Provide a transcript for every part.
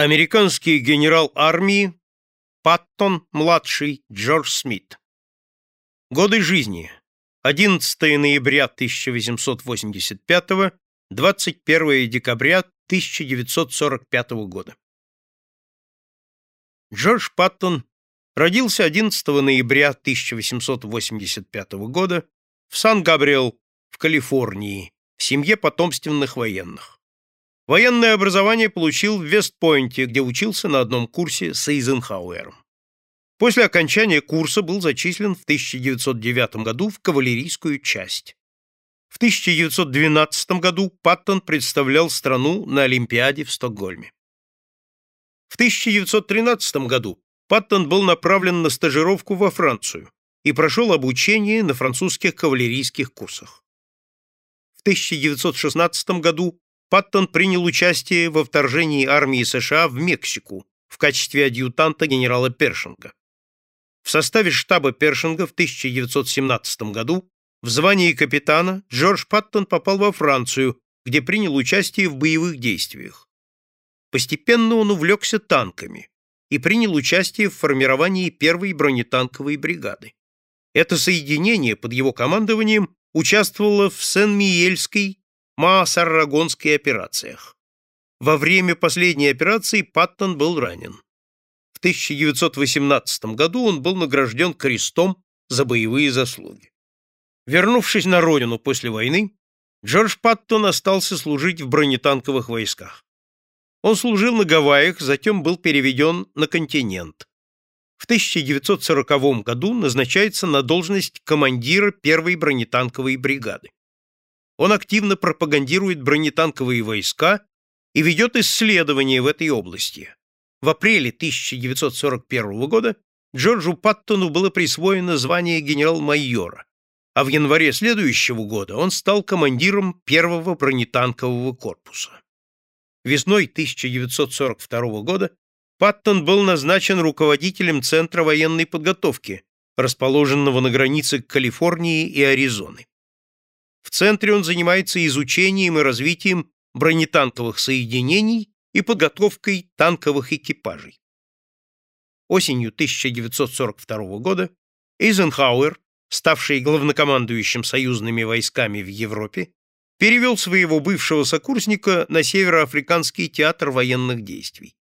Американский генерал армии Паттон, младший, Джордж Смит. Годы жизни. 11 ноября 1885, 21 декабря 1945 года. Джордж Паттон родился 11 ноября 1885 года в Сан-Габриэл, в Калифорнии, в семье потомственных военных. Военное образование получил в Вестпойнте, где учился на одном курсе с Эйзенхауэром. После окончания курса был зачислен в 1909 году в кавалерийскую часть. В 1912 году Паттон представлял страну на Олимпиаде в Стокгольме. В 1913 году Паттон был направлен на стажировку во Францию и прошел обучение на французских кавалерийских курсах. В 1916 году Паттон принял участие во вторжении армии США в Мексику в качестве адъютанта генерала Першинга. В составе штаба Першинга в 1917 году в звании капитана Джордж Паттон попал во Францию, где принял участие в боевых действиях. Постепенно он увлекся танками и принял участие в формировании первой бронетанковой бригады. Это соединение под его командованием участвовало в Сен-Миельской Маас-Аррагонской операциях. Во время последней операции Паттон был ранен. В 1918 году он был награжден крестом за боевые заслуги. Вернувшись на родину после войны, Джордж Паттон остался служить в бронетанковых войсках. Он служил на Гавайях, затем был переведен на континент. В 1940 году назначается на должность командира первой бронетанковой бригады. Он активно пропагандирует бронетанковые войска и ведет исследования в этой области. В апреле 1941 года Джорджу Паттону было присвоено звание генерал-майора, а в январе следующего года он стал командиром первого бронетанкового корпуса. Весной 1942 года Паттон был назначен руководителем Центра военной подготовки, расположенного на границе Калифорнии и Аризоны. В центре он занимается изучением и развитием бронетанковых соединений и подготовкой танковых экипажей. Осенью 1942 года Эйзенхауэр, ставший главнокомандующим союзными войсками в Европе, перевел своего бывшего сокурсника на Североафриканский театр военных действий.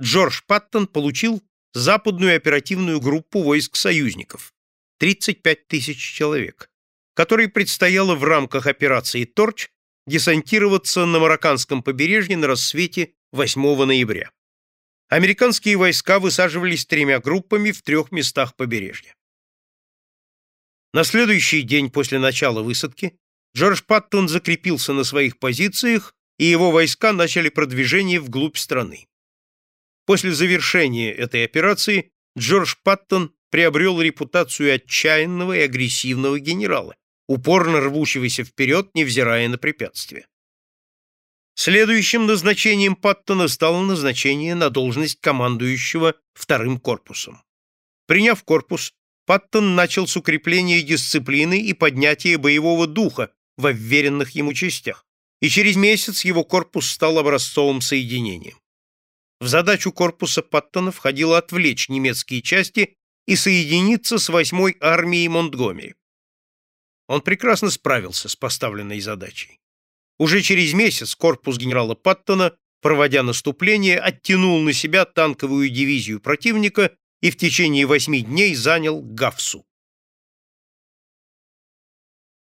Джордж Паттон получил западную оперативную группу войск союзников, 35 тысяч человек, которой предстояло в рамках операции «Торч» десантироваться на марокканском побережье на рассвете 8 ноября. Американские войска высаживались тремя группами в трех местах побережья. На следующий день после начала высадки Джордж Паттон закрепился на своих позициях, и его войска начали продвижение вглубь страны. После завершения этой операции Джордж Паттон приобрел репутацию отчаянного и агрессивного генерала, упорно рвущегося вперед, невзирая на препятствия. Следующим назначением Паттона стало назначение на должность командующего вторым корпусом. Приняв корпус, Паттон начал с укрепления дисциплины и поднятия боевого духа во вверенных ему частях, и через месяц его корпус стал образцовым соединением. В задачу корпуса Паттона входило отвлечь немецкие части и соединиться с 8-й армией Монтгомери. Он прекрасно справился с поставленной задачей. Уже через месяц корпус генерала Паттона, проводя наступление, оттянул на себя танковую дивизию противника и в течение восьми дней занял Гавсу.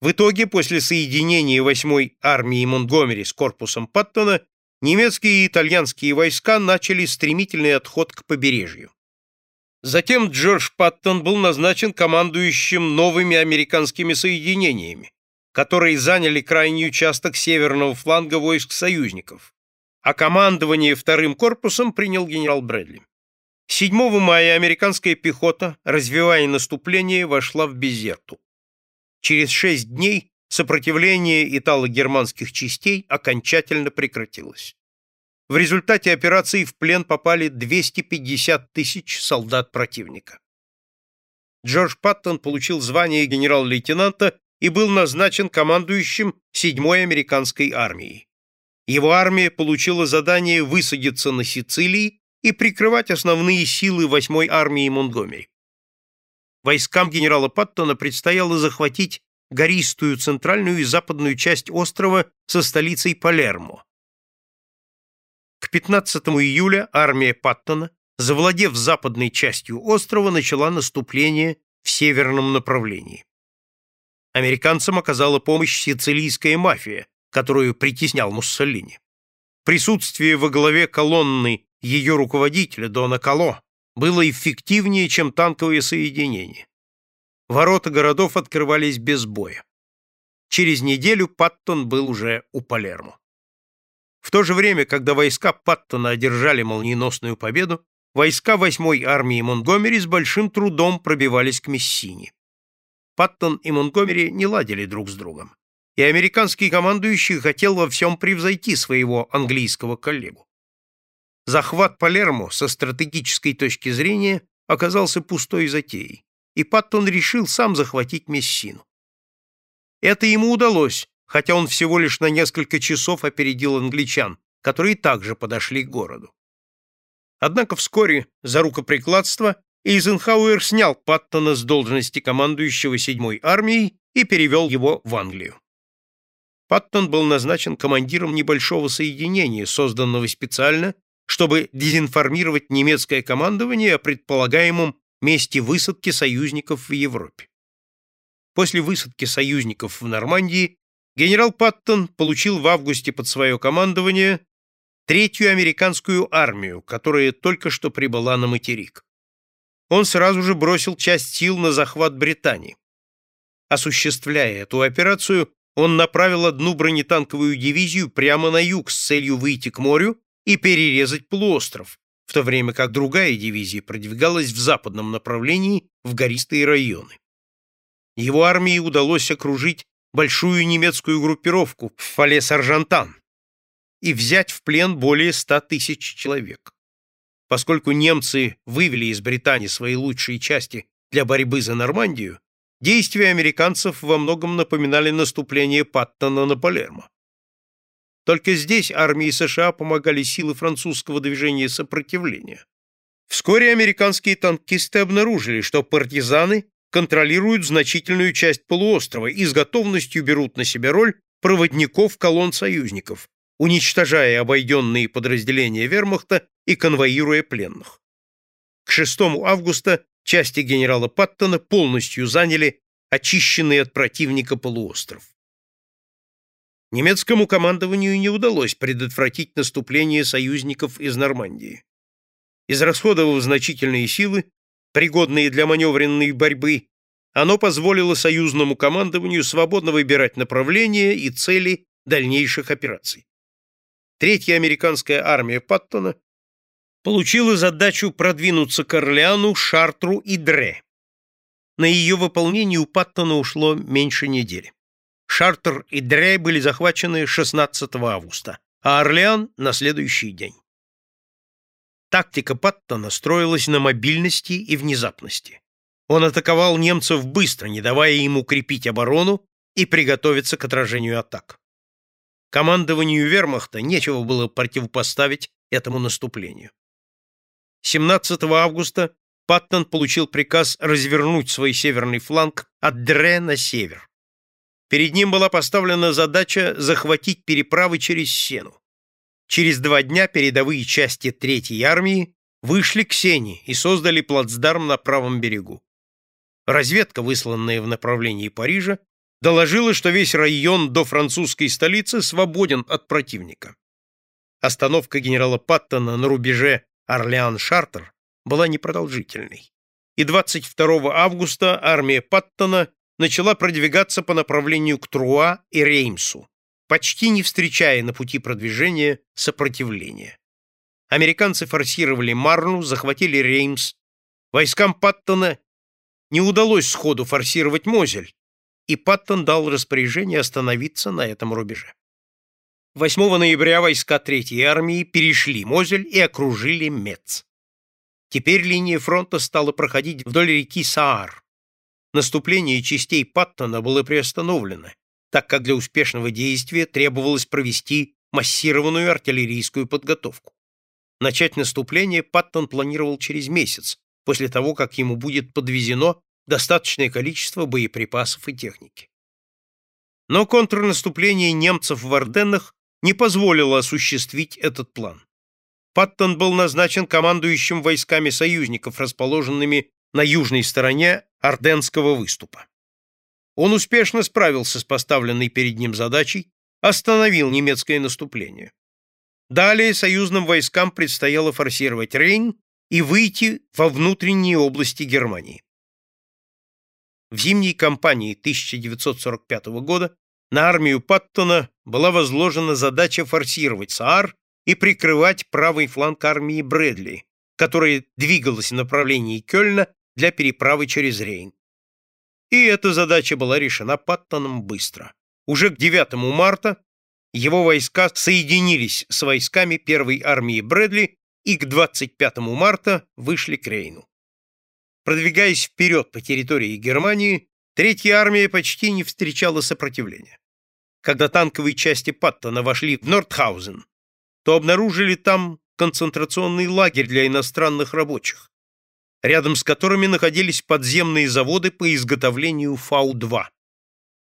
В итоге, после соединения 8-й армии Монтгомери с корпусом Паттона, немецкие и итальянские войска начали стремительный отход к побережью. Затем Джордж Паттон был назначен командующим новыми американскими соединениями, которые заняли крайний участок северного фланга войск союзников, а командование вторым корпусом принял генерал Брэдли. 7 мая американская пехота, развивая наступление, вошла в Безерту. Через шесть дней сопротивление итало-германских частей окончательно прекратилось. В результате операции в плен попали 250 тысяч солдат противника. Джордж Паттон получил звание генерал-лейтенанта и был назначен командующим 7-й американской армией. его армия получила задание высадиться на Сицилии и прикрывать основные силы 8-й армии Монгомери. Войскам генерала Паттона предстояло захватить гористую центральную и западную часть острова со столицей Палермо. К 15 июля армия Паттона, завладев западной частью острова, начала наступление в северном направлении. Американцам оказала помощь сицилийская мафия, которую притеснял Муссолини. Присутствие во главе колонны ее руководителя Дона Кало было эффективнее, чем танковые соединения. Ворота городов открывались без боя. Через неделю Паттон был уже у Палермо. В то же время, когда войска Паттона одержали молниеносную победу, войска 8-й армии Монгомери с большим трудом пробивались к Мессине. Паттон и Монгомери не ладили друг с другом, и американский командующий хотел во всем превзойти своего английского коллегу. Захват Палермо со стратегической точки зрения оказался пустой затеей, и Паттон решил сам захватить Мессину. Это ему удалось, хотя он всего лишь на несколько часов опередил англичан, которые также подошли к городу. Однако вскоре за рукоприкладство Эйзенхауэр снял Паттона с должности командующего 7-й армией и перевел его в Англию. Паттон был назначен командиром небольшого соединения, созданного специально, чтобы дезинформировать немецкое командование о предполагаемом месте высадки союзников в Европе. После высадки союзников в Нормандии генерал Паттон получил в августе под свое командование третью американскую армию, которая только что прибыла на материк. Он сразу же бросил часть сил на захват Британии. Осуществляя эту операцию, он направил одну бронетанковую дивизию прямо на юг с целью выйти к морю и перерезать полуостров, в то время как другая дивизия продвигалась в западном направлении в гористые районы. Его армии удалось окружить большую немецкую группировку в Фале-Саржантан и взять в плен более ста тысяч человек. Поскольку немцы вывели из Британии свои лучшие части для борьбы за Нормандию, действия американцев во многом напоминали наступление Паттона на Палермо. Только здесь армии США помогали силы французского движения сопротивления. Вскоре американские танкисты обнаружили, что партизаны контролируют значительную часть полуострова и с готовностью берут на себя роль проводников колонн союзников, уничтожая обойденные подразделения вермахта и конвоируя пленных. К 6 августа части генерала Паттона полностью заняли очищенный от противника полуостров. Немецкому командованию не удалось предотвратить наступление союзников из Нормандии. Израсходовав значительные силы, пригодные для маневренной борьбы, оно позволило союзному командованию свободно выбирать направления и цели дальнейших операций. Третья американская армия Паттона получила задачу продвинуться к Орлеану, Шартру и Дре. На ее выполнение у Паттона ушло меньше недели. Шартер и Дре были захвачены 16 августа, а Орлеан — на следующий день. Тактика Паттона строилась на мобильности и внезапности. Он атаковал немцев быстро, не давая им укрепить оборону и приготовиться к отражению атак. Командованию вермахта нечего было противопоставить этому наступлению. 17 августа Паттон получил приказ развернуть свой северный фланг от Дре на север. Перед ним была поставлена задача захватить переправы через Сену. Через два дня передовые части Третьей армии вышли к Сене и создали плацдарм на правом берегу. Разведка, высланная в направлении Парижа, доложила, что весь район до французской столицы свободен от противника. Остановка генерала Паттона на рубеже Орлеан-Шартер была непродолжительной, и 22 августа армия Паттона начала продвигаться по направлению к Труа и Реймсу, почти не встречая на пути продвижения сопротивления. Американцы форсировали Марну, захватили Реймс. Войскам Паттона не удалось сходу форсировать Мозель, и Паттон дал распоряжение остановиться на этом рубеже. 8 ноября войска Третьей армии перешли Мозель и окружили Мец. Теперь линия фронта стала проходить вдоль реки Саар. Наступление частей Паттона было приостановлено, так как для успешного действия требовалось провести массированную артиллерийскую подготовку. Начать наступление Паттон планировал через месяц, после того, как ему будет подвезено достаточное количество боеприпасов и техники. Но контрнаступление немцев в Орденнах не позволило осуществить этот план. Паттон был назначен командующим войсками союзников, расположенными на южной стороне Орденского выступа. Он успешно справился с поставленной перед ним задачей, остановил немецкое наступление. Далее союзным войскам предстояло форсировать Рейн и выйти во внутренние области Германии. В зимней кампании 1945 года на армию Паттона была возложена задача форсировать Саар и прикрывать правый фланг армии Брэдли, которая двигалась в направлении Кёльна для переправы через Рейн. И эта задача была решена Паттоном быстро. Уже к 9 марта его войска соединились с войсками первой армии Брэдли и к 25 марта вышли к Рейну. Продвигаясь вперед по территории Германии, Третья армия почти не встречала сопротивления. Когда танковые части Паттона вошли в Нордхаузен, то обнаружили там концентрационный лагерь для иностранных рабочих, рядом с которыми находились подземные заводы по изготовлению Фау-2.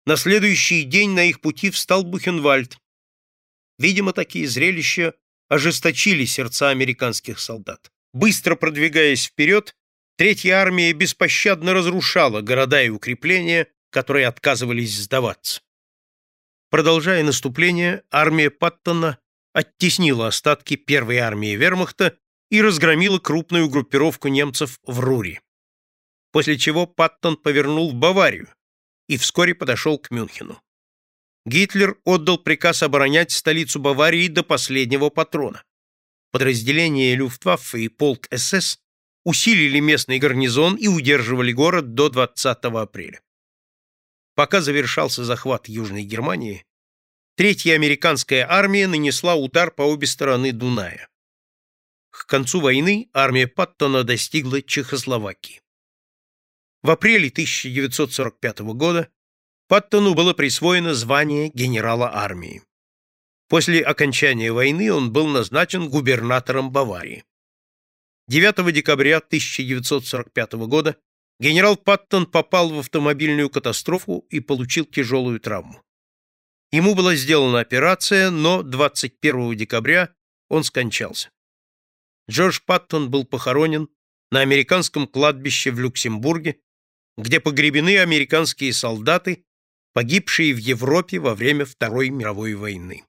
На следующий день на их пути встал Бухенвальд. Видимо, такие зрелища ожесточили сердца американских солдат. Быстро продвигаясь вперед, Третья армия беспощадно разрушала города и укрепления, которые отказывались сдаваться. Продолжая наступление, армия Паттона оттеснила остатки первой армии вермахта и разгромила крупную группировку немцев в Рури. После чего Паттон повернул в Баварию и вскоре подошел к Мюнхену. Гитлер отдал приказ оборонять столицу Баварии до последнего патрона. Подразделения Люфтваффе и полк СС усилили местный гарнизон и удерживали город до 20 апреля. Пока завершался захват Южной Германии, Третья американская армия нанесла удар по обе стороны Дуная. К концу войны армия Паттона достигла Чехословакии. В апреле 1945 года Паттону было присвоено звание генерала армии. После окончания войны он был назначен губернатором Баварии. 9 декабря 1945 года генерал Паттон попал в автомобильную катастрофу и получил тяжелую травму. Ему была сделана операция, но 21 декабря он скончался. Джордж Паттон был похоронен на американском кладбище в Люксембурге, где погребены американские солдаты, погибшие в Европе во время Второй мировой войны.